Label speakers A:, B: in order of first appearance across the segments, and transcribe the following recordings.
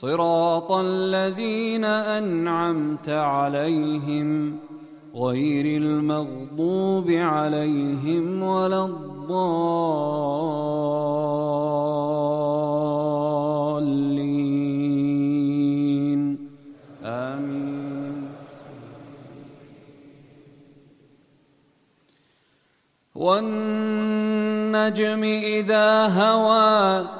A: صراط الذين أنعمت عليهم غير المغضوب عليهم ولا الضالين. آمين. والنجم إذا هوى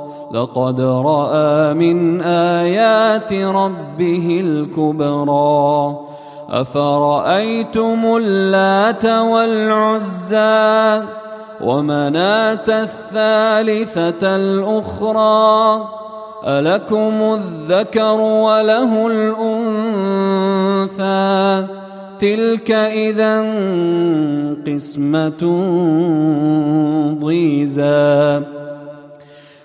A: لقد رأى من آيات ربه الكبرى. أفرأيتم اللات والعزى ومناة الثالثة الأخرى؟ ألكم الذكر وله الأنثى؟ تلك اذا قسمة ضيزى.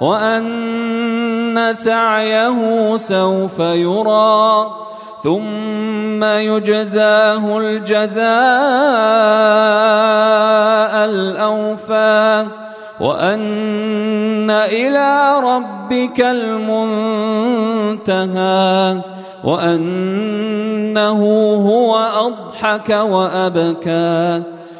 A: وأن سعيه سوف يرى ثم يجزاه الجزاء الأوفى. وأن إلى ربك المنتهى وأنه هو أضحك وأبكى.